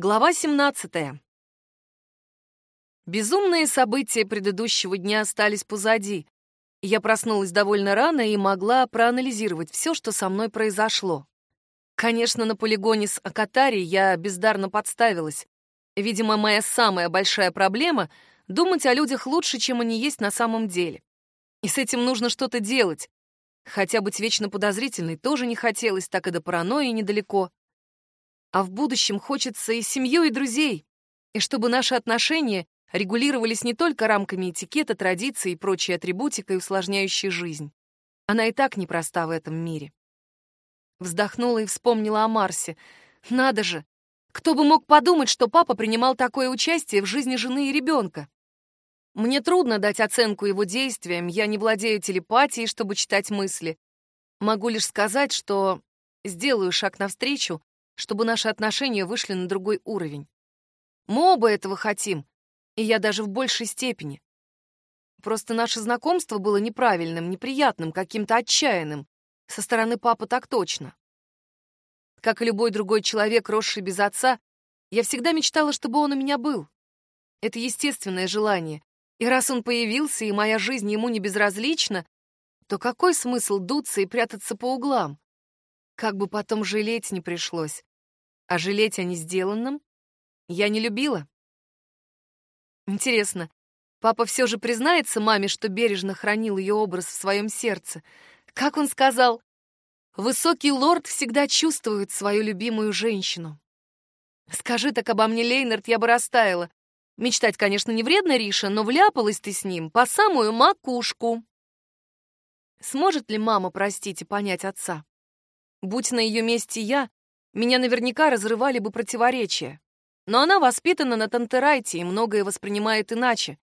Глава 17. Безумные события предыдущего дня остались позади. Я проснулась довольно рано и могла проанализировать все, что со мной произошло. Конечно, на полигоне с Акатари я бездарно подставилась. Видимо, моя самая большая проблема — думать о людях лучше, чем они есть на самом деле. И с этим нужно что-то делать. Хотя быть вечно подозрительной тоже не хотелось, так и до паранойи недалеко. А в будущем хочется и семью, и друзей. И чтобы наши отношения регулировались не только рамками этикета, традиций и прочей атрибутикой, усложняющей жизнь. Она и так непроста в этом мире. Вздохнула и вспомнила о Марсе. Надо же! Кто бы мог подумать, что папа принимал такое участие в жизни жены и ребенка? Мне трудно дать оценку его действиям, я не владею телепатией, чтобы читать мысли. Могу лишь сказать, что сделаю шаг навстречу чтобы наши отношения вышли на другой уровень. Мы оба этого хотим, и я даже в большей степени. Просто наше знакомство было неправильным, неприятным, каким-то отчаянным. Со стороны папы так точно. Как и любой другой человек, росший без отца, я всегда мечтала, чтобы он у меня был. Это естественное желание. И раз он появился, и моя жизнь ему не безразлична, то какой смысл дуться и прятаться по углам? Как бы потом жалеть не пришлось. А жалеть о несделанном я не любила. Интересно, папа все же признается маме, что бережно хранил ее образ в своем сердце? Как он сказал, высокий лорд всегда чувствует свою любимую женщину. Скажи так обо мне, Лейнард, я бы растаяла. Мечтать, конечно, не вредно, Риша, но вляпалась ты с ним по самую макушку. Сможет ли мама простить и понять отца? Будь на ее месте я, меня наверняка разрывали бы противоречия. Но она воспитана на Тантерайте и многое воспринимает иначе.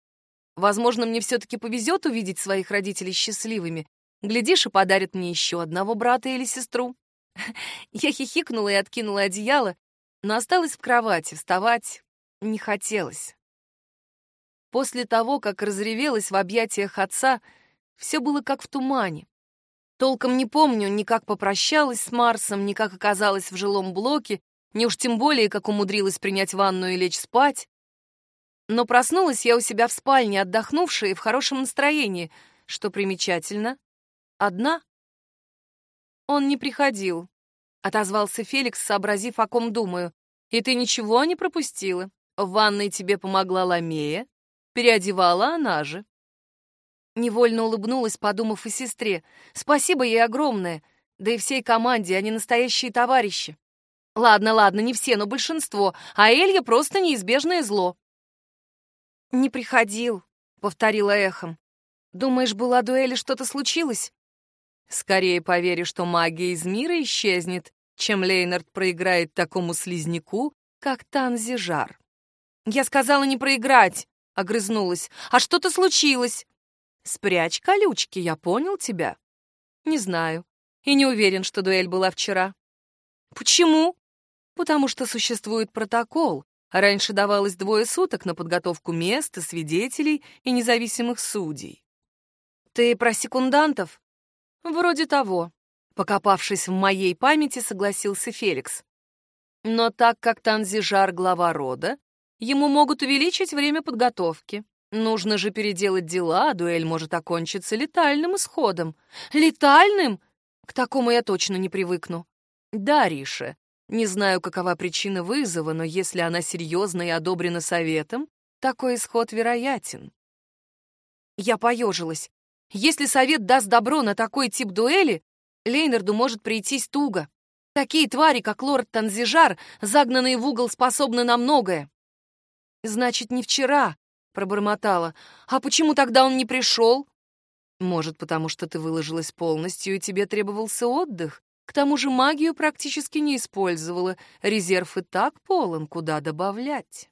Возможно, мне все-таки повезет увидеть своих родителей счастливыми. Глядишь, и подарит мне еще одного брата или сестру. Я хихикнула и откинула одеяло, но осталась в кровати, вставать не хотелось. После того, как разревелась в объятиях отца, все было как в тумане. Толком не помню ни как попрощалась с Марсом, ни как оказалась в жилом блоке, ни уж тем более, как умудрилась принять ванну и лечь спать. Но проснулась я у себя в спальне, отдохнувшая и в хорошем настроении, что примечательно. Одна. Он не приходил, — отозвался Феликс, сообразив, о ком думаю. И ты ничего не пропустила. В ванной тебе помогла Ламея, переодевала она же. Невольно улыбнулась, подумав о сестре. Спасибо ей огромное. Да и всей команде, они настоящие товарищи. Ладно, ладно, не все, но большинство. А Элья просто неизбежное зло. «Не приходил», — повторила эхом. «Думаешь, была дуэль и что-то случилось?» «Скорее поверю, что магия из мира исчезнет, чем Лейнард проиграет такому слизняку, как Танзижар». «Я сказала не проиграть», — огрызнулась. «А что-то случилось?» Спрячь колючки, я понял тебя. Не знаю. И не уверен, что дуэль была вчера. Почему? Потому что существует протокол. Раньше давалось двое суток на подготовку места, свидетелей и независимых судей. Ты про секундантов? Вроде того. Покопавшись в моей памяти, согласился Феликс. Но так как Танзижар глава рода, ему могут увеличить время подготовки. Нужно же переделать дела, а дуэль может окончиться летальным исходом. Летальным? К такому я точно не привыкну. Да, Риша, не знаю, какова причина вызова, но если она серьезна и одобрена советом, такой исход вероятен. Я поежилась. Если совет даст добро на такой тип дуэли, Лейнарду может прийтись туго. Такие твари, как лорд Танзижар, загнанные в угол, способны на многое. Значит, не вчера, пробормотала. «А почему тогда он не пришел?» «Может, потому что ты выложилась полностью, и тебе требовался отдых? К тому же магию практически не использовала. Резерв и так полон, куда добавлять?»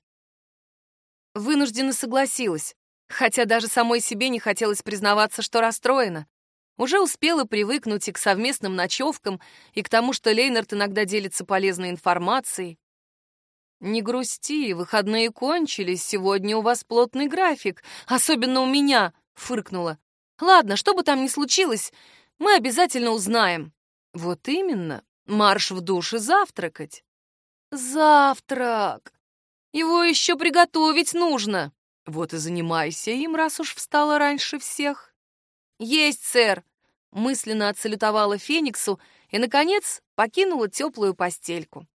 Вынужденно согласилась, хотя даже самой себе не хотелось признаваться, что расстроена. Уже успела привыкнуть и к совместным ночевкам, и к тому, что Лейнард иногда делится полезной информацией. «Не грусти, выходные кончились, сегодня у вас плотный график, особенно у меня», — фыркнула. «Ладно, что бы там ни случилось, мы обязательно узнаем». «Вот именно, марш в душ и завтракать». Завтрак! Его еще приготовить нужно. Вот и занимайся им, раз уж встала раньше всех. Есть, сэр! Мысленно отсалютовала Фениксу и, наконец, покинула теплую постельку.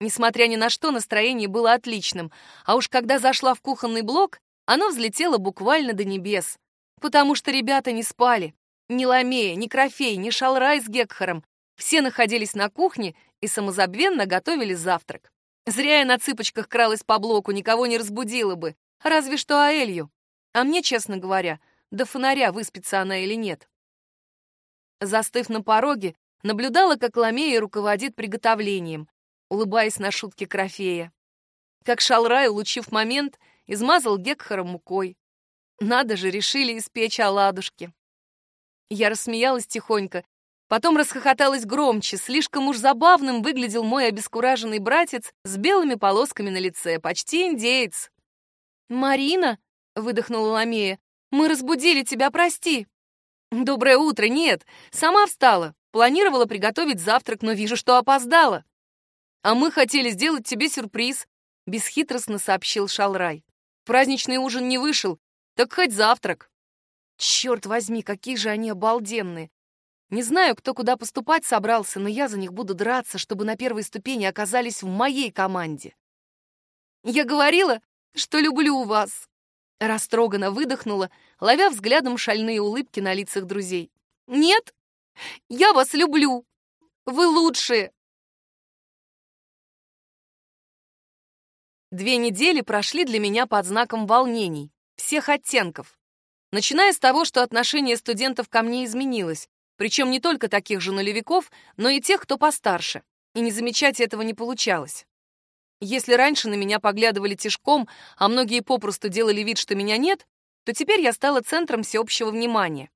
Несмотря ни на что, настроение было отличным, а уж когда зашла в кухонный блок, оно взлетело буквально до небес, потому что ребята не спали. Ни Ламея, ни Крофей, ни Шалрай с Гекхаром. Все находились на кухне и самозабвенно готовили завтрак. Зря я на цыпочках кралась по блоку, никого не разбудила бы. Разве что Аэлью. А мне, честно говоря, до фонаря, выспится она или нет. Застыв на пороге, наблюдала, как Ламея руководит приготовлением, улыбаясь на шутки Крофея. Как Шалрай, улучив момент, измазал Гекхара мукой. Надо же, решили испечь оладушки. Я рассмеялась тихонько, потом расхохоталась громче. Слишком уж забавным выглядел мой обескураженный братец с белыми полосками на лице, почти индеец. «Марина?» — выдохнула Ламея. «Мы разбудили тебя, прости». «Доброе утро, нет. Сама встала. Планировала приготовить завтрак, но вижу, что опоздала». «А мы хотели сделать тебе сюрприз», — бесхитростно сообщил Шалрай. «Праздничный ужин не вышел, так хоть завтрак». Черт возьми, какие же они обалденные! Не знаю, кто куда поступать собрался, но я за них буду драться, чтобы на первой ступени оказались в моей команде. Я говорила, что люблю вас. Растроганно выдохнула, ловя взглядом шальные улыбки на лицах друзей. Нет, я вас люблю. Вы лучшие. Две недели прошли для меня под знаком волнений, всех оттенков. Начиная с того, что отношение студентов ко мне изменилось, причем не только таких же нулевиков, но и тех, кто постарше, и не замечать этого не получалось. Если раньше на меня поглядывали тишком, а многие попросту делали вид, что меня нет, то теперь я стала центром всеобщего внимания.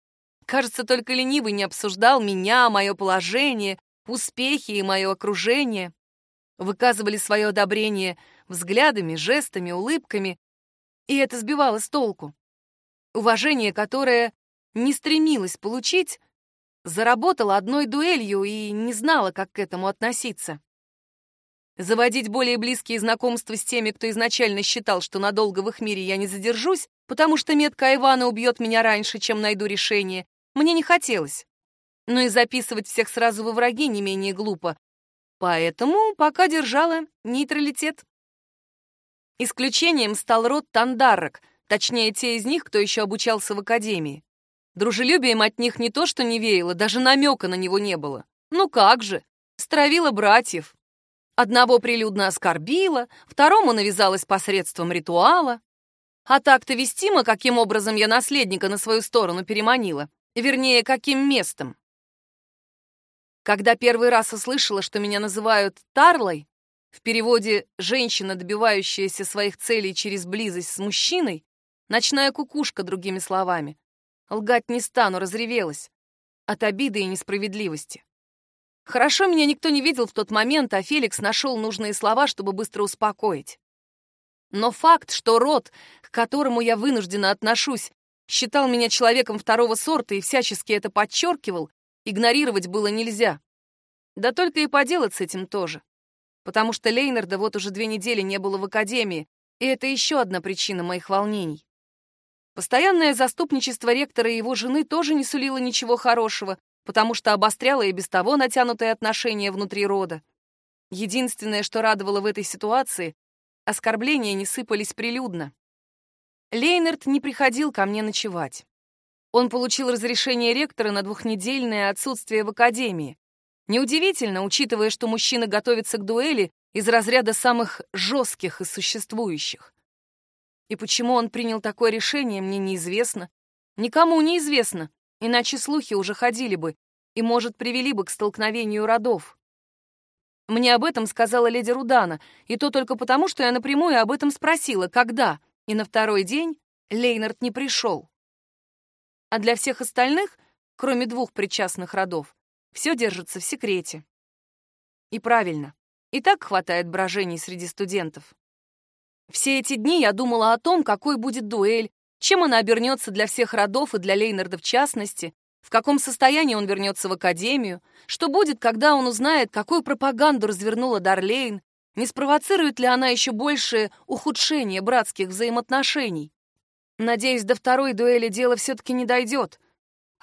Кажется, только ленивый не обсуждал меня, мое положение, успехи и мое окружение. Выказывали свое одобрение взглядами, жестами, улыбками, и это сбивало с толку уважение, которое не стремилась получить, заработала одной дуэлью и не знала, как к этому относиться. Заводить более близкие знакомства с теми, кто изначально считал, что надолго в их мире я не задержусь, потому что метка Ивана убьет меня раньше, чем найду решение, мне не хотелось. Но и записывать всех сразу во враги не менее глупо. Поэтому пока держала нейтралитет. Исключением стал род Тандарок — Точнее, те из них, кто еще обучался в академии. Дружелюбием от них не то что не веяло, даже намека на него не было. Ну как же, стравила братьев. Одного прилюдно оскорбила, второму навязалась посредством ритуала. А так-то вестимо, каким образом я наследника на свою сторону переманила. Вернее, каким местом. Когда первый раз услышала, что меня называют Тарлой, в переводе «женщина, добивающаяся своих целей через близость с мужчиной», Ночная кукушка, другими словами. Лгать не стану, разревелась. От обиды и несправедливости. Хорошо меня никто не видел в тот момент, а Феликс нашел нужные слова, чтобы быстро успокоить. Но факт, что род, к которому я вынуждена отношусь, считал меня человеком второго сорта и всячески это подчеркивал, игнорировать было нельзя. Да только и поделать с этим тоже. Потому что Лейнарда вот уже две недели не было в академии, и это еще одна причина моих волнений. Постоянное заступничество ректора и его жены тоже не сулило ничего хорошего, потому что обостряло и без того натянутые отношения внутри рода. Единственное, что радовало в этой ситуации, оскорбления не сыпались прилюдно. Лейнард не приходил ко мне ночевать. Он получил разрешение ректора на двухнедельное отсутствие в академии. Неудивительно, учитывая, что мужчина готовится к дуэли из разряда самых жестких из существующих. И почему он принял такое решение, мне неизвестно. Никому не известно, иначе слухи уже ходили бы и, может, привели бы к столкновению родов. Мне об этом сказала леди Рудана, и то только потому, что я напрямую об этом спросила, когда, и на второй день Лейнард не пришел. А для всех остальных, кроме двух причастных родов, все держится в секрете. И правильно, и так хватает брожений среди студентов. Все эти дни я думала о том, какой будет дуэль, чем она обернется для всех родов и для Лейнарда в частности, в каком состоянии он вернется в академию, что будет, когда он узнает, какую пропаганду развернула Дарлейн, Не спровоцирует ли она еще большее ухудшение братских взаимоотношений? Надеюсь, до второй дуэли дело все-таки не дойдет.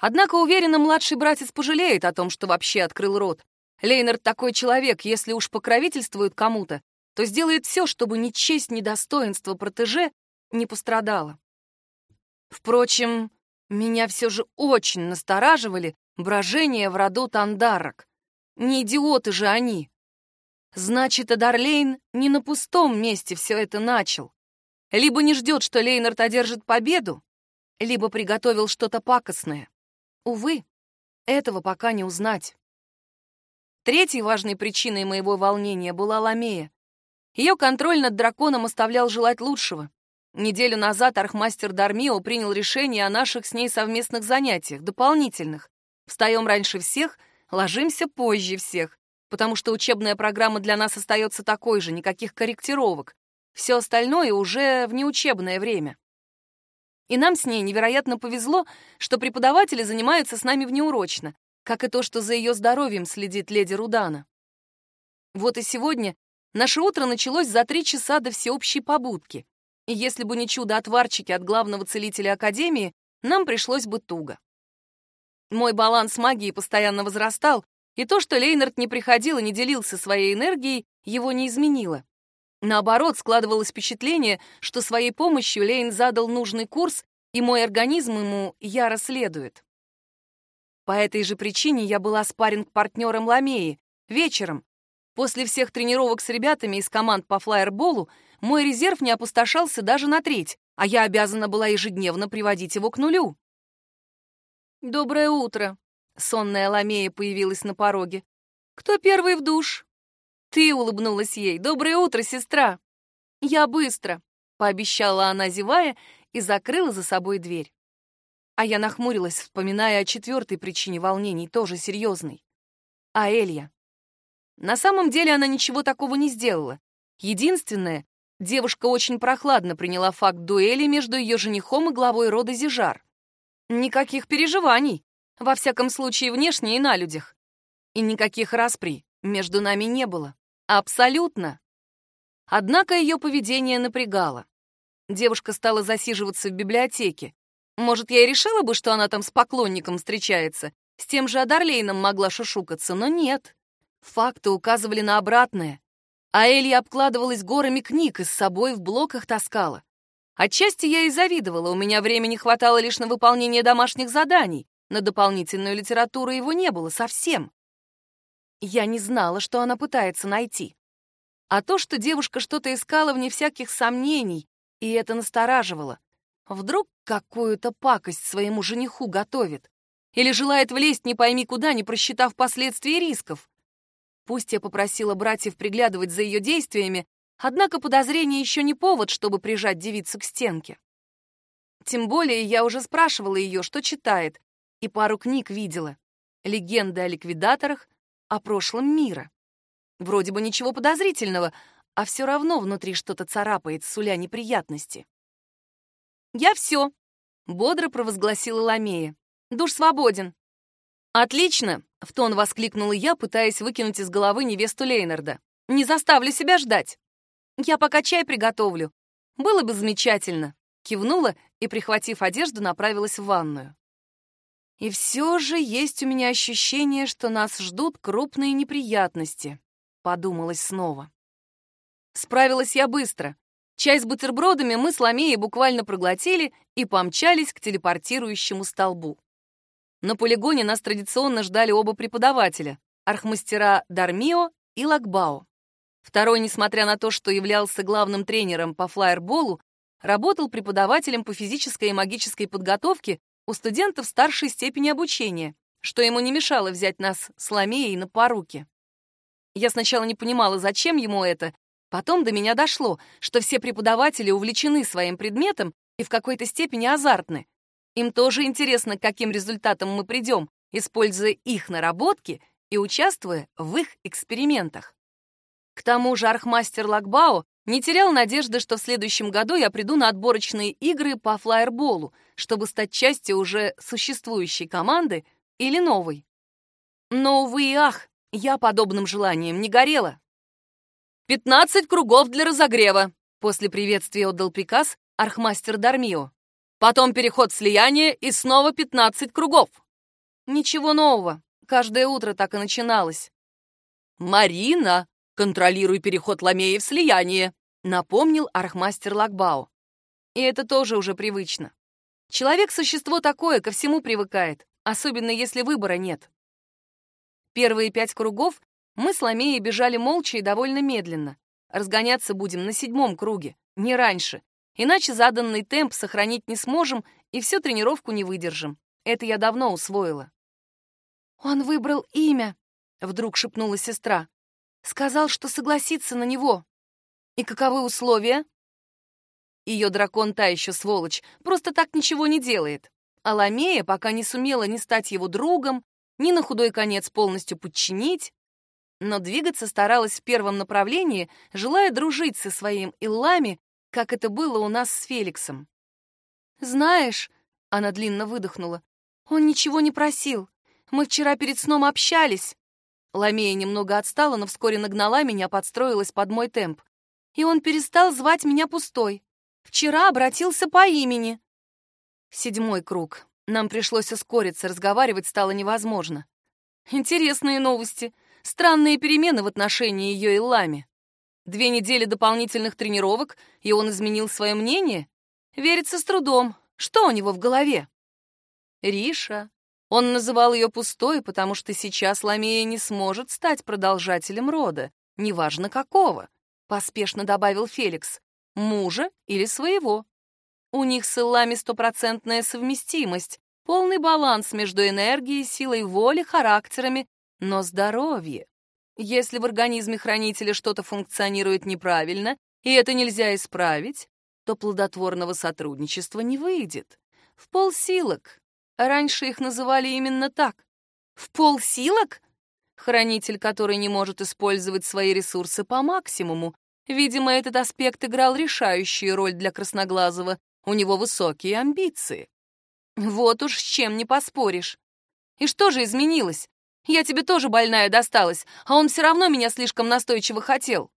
Однако, уверена, младший братец пожалеет о том, что вообще открыл рот. Лейнард такой человек, если уж покровительствует кому-то, то сделает все, чтобы ни честь, ни достоинство протеже не пострадало. Впрочем, меня все же очень настораживали брожения в роду Тандарок. Не идиоты же они. Значит, Адарлейн не на пустом месте все это начал. Либо не ждет, что Лейнард одержит победу, либо приготовил что-то пакостное. Увы, этого пока не узнать. Третьей важной причиной моего волнения была Ламея. Ее контроль над драконом оставлял желать лучшего. Неделю назад архмастер Дармио принял решение о наших с ней совместных занятиях, дополнительных. Встаем раньше всех, ложимся позже всех, потому что учебная программа для нас остается такой же, никаких корректировок. Все остальное уже в неучебное время. И нам с ней невероятно повезло, что преподаватели занимаются с нами внеурочно, как и то, что за ее здоровьем следит леди Рудана. Вот и сегодня наше утро началось за три часа до всеобщей побудки. И если бы не чудо-отварчики от главного целителя Академии, нам пришлось бы туго. Мой баланс магии постоянно возрастал, и то, что Лейнард не приходил и не делился своей энергией, его не изменило. Наоборот, складывалось впечатление, что своей помощью Лейн задал нужный курс, и мой организм ему яро следует. По этой же причине я была спарринг-партнером Ламеи. Вечером, после всех тренировок с ребятами из команд по флайерболу, мой резерв не опустошался даже на треть, а я обязана была ежедневно приводить его к нулю. «Доброе утро!» — сонная Ламея появилась на пороге. «Кто первый в душ?» «Ты!» — улыбнулась ей. «Доброе утро, сестра!» «Я быстро!» — пообещала она, зевая, и закрыла за собой дверь. А я нахмурилась, вспоминая о четвертой причине волнений, тоже серьезной. А Элья. На самом деле она ничего такого не сделала. Единственное, девушка очень прохладно приняла факт дуэли между ее женихом и главой рода Зижар. Никаких переживаний, во всяком случае внешне и на людях. И никаких распри между нами не было. Абсолютно. Однако ее поведение напрягало. Девушка стала засиживаться в библиотеке. Может, я и решила бы, что она там с поклонником встречается, с тем же Адарлейном могла шушукаться, но нет. Факты указывали на обратное. А Элья обкладывалась горами книг и с собой в блоках таскала. Отчасти я и завидовала, у меня времени хватало лишь на выполнение домашних заданий, на дополнительную литературу его не было совсем. Я не знала, что она пытается найти. А то, что девушка что-то искала, вне всяких сомнений, и это настораживало. Вдруг какую-то пакость своему жениху готовит? Или желает влезть не пойми куда, не просчитав последствий и рисков? Пусть я попросила братьев приглядывать за ее действиями, Однако подозрение еще не повод, чтобы прижать девицу к стенке. Тем более я уже спрашивала ее, что читает, и пару книг видела. Легенды о ликвидаторах, о прошлом мира. Вроде бы ничего подозрительного, а все равно внутри что-то царапает, суля неприятности. «Я все», — бодро провозгласила Ламея. «Душ свободен». «Отлично!» — в тон воскликнула я, пытаясь выкинуть из головы невесту Лейнарда. «Не заставлю себя ждать!» «Я пока чай приготовлю. Было бы замечательно», — кивнула и, прихватив одежду, направилась в ванную. И все же есть у меня ощущение, что нас ждут крупные неприятности, подумалось снова. Справилась я быстро. Чай с бутербродами мы с Ламеей буквально проглотили и помчались к телепортирующему столбу. На полигоне нас традиционно ждали оба преподавателя — архмастера Дармио и Лакбао. Второй, несмотря на то, что являлся главным тренером по флайерболу, работал преподавателем по физической и магической подготовке у студентов старшей степени обучения, что ему не мешало взять нас с Ламеей на поруки. Я сначала не понимала, зачем ему это, потом до меня дошло, что все преподаватели увлечены своим предметом и в какой-то степени азартны. Им тоже интересно, к каким результатам мы придем, используя их наработки и участвуя в их экспериментах. К тому же архмастер Лакбао не терял надежды, что в следующем году я приду на отборочные игры по флайерболу, чтобы стать частью уже существующей команды или новой. Но, увы и ах, я подобным желанием не горела. «Пятнадцать кругов для разогрева!» После приветствия отдал приказ архмастер Дармио. «Потом переход в слияние и снова пятнадцать кругов!» Ничего нового. Каждое утро так и начиналось. «Марина, контролируй переход Ламеи в слияние!» напомнил архмастер Лакбао. И это тоже уже привычно. Человек — существо такое, ко всему привыкает, особенно если выбора нет. Первые пять кругов мы с Ламеей бежали молча и довольно медленно. Разгоняться будем на седьмом круге, не раньше. Иначе заданный темп сохранить не сможем и всю тренировку не выдержим. Это я давно усвоила. «Он выбрал имя», — вдруг шепнула сестра. «Сказал, что согласится на него». «И каковы условия?» Ее дракон та еще сволочь, просто так ничего не делает. А Ламея пока не сумела ни стать его другом, ни на худой конец полностью подчинить, но двигаться старалась в первом направлении, желая дружить со своим Иллами, как это было у нас с Феликсом. «Знаешь», — она длинно выдохнула, — «он ничего не просил. Мы вчера перед сном общались». Ламея немного отстала, но вскоре нагнала меня, подстроилась под мой темп. И он перестал звать меня пустой. Вчера обратился по имени. Седьмой круг. Нам пришлось ускориться, разговаривать стало невозможно. Интересные новости. Странные перемены в отношении ее и Лами. Две недели дополнительных тренировок, и он изменил свое мнение? Верится с трудом. Что у него в голове? Риша. Он называл ее пустой, потому что сейчас Ламея не сможет стать продолжателем рода, неважно какого, поспешно добавил Феликс мужа или своего. У них с Иллами стопроцентная совместимость, полный баланс между энергией, силой воли, характерами, но здоровье. Если в организме хранителя что-то функционирует неправильно, и это нельзя исправить, то плодотворного сотрудничества не выйдет. В полсилок. Раньше их называли именно так. В полсилок? Хранитель, который не может использовать свои ресурсы по максимуму, Видимо, этот аспект играл решающую роль для Красноглазого. У него высокие амбиции. Вот уж с чем не поспоришь. И что же изменилось? Я тебе тоже больная досталась, а он все равно меня слишком настойчиво хотел.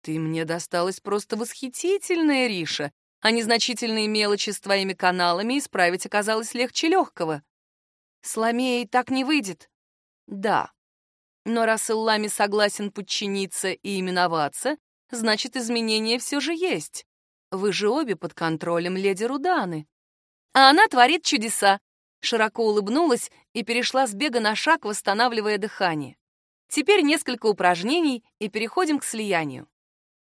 Ты мне досталась просто восхитительная, Риша, а незначительные мелочи с твоими каналами исправить оказалось легче легкого. С Ламеей так не выйдет. Да. Но раз Иллами согласен подчиниться и именоваться, значит, изменения все же есть. Вы же обе под контролем леди Руданы. А она творит чудеса. Широко улыбнулась и перешла с бега на шаг, восстанавливая дыхание. Теперь несколько упражнений и переходим к слиянию.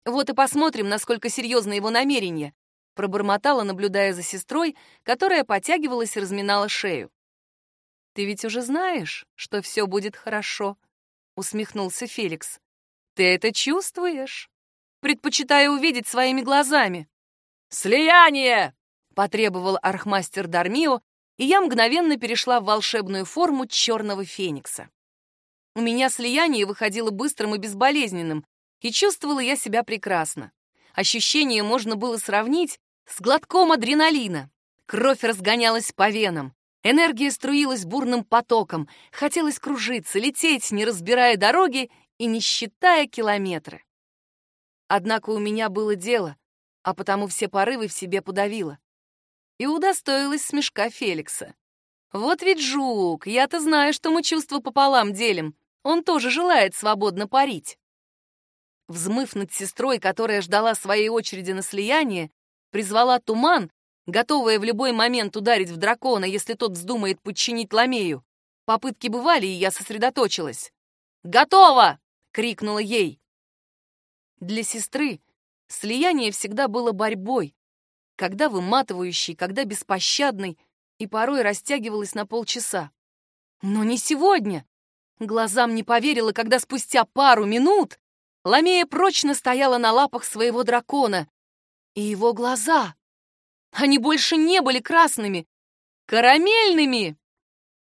Вот и посмотрим, насколько серьезны его намерения, пробормотала, наблюдая за сестрой, которая потягивалась и разминала шею. Ты ведь уже знаешь, что все будет хорошо, усмехнулся Феликс. Ты это чувствуешь? Предпочитаю увидеть своими глазами. «Слияние!» — потребовал архмастер Дармио, и я мгновенно перешла в волшебную форму черного феникса. У меня слияние выходило быстрым и безболезненным, и чувствовала я себя прекрасно. Ощущение можно было сравнить с глотком адреналина. Кровь разгонялась по венам, энергия струилась бурным потоком, хотелось кружиться, лететь, не разбирая дороги и не считая километры. Однако у меня было дело, а потому все порывы в себе подавила. И удостоилась смешка Феликса. Вот ведь жук, я-то знаю, что мы чувства пополам делим. Он тоже желает свободно парить. Взмыв над сестрой, которая ждала своей очереди на слияние, призвала туман, готовая в любой момент ударить в дракона, если тот вздумает подчинить Ламею. Попытки бывали, и я сосредоточилась. «Готово!» — крикнула ей. Для сестры слияние всегда было борьбой, когда выматывающей, когда беспощадной, и порой растягивалась на полчаса. Но не сегодня. Глазам не поверила, когда спустя пару минут Ламея прочно стояла на лапах своего дракона. И его глаза, они больше не были красными, карамельными.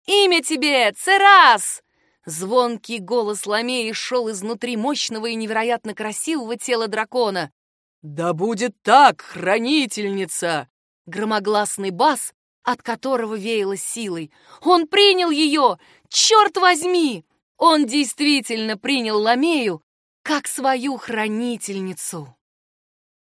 «Имя тебе, Церас!» Звонкий голос Ламеи шел изнутри мощного и невероятно красивого тела дракона. «Да будет так, хранительница!» Громогласный бас, от которого веяло силой. «Он принял ее! Черт возьми!» Он действительно принял Ламею, как свою хранительницу.